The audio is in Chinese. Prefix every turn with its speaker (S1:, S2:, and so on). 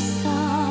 S1: 心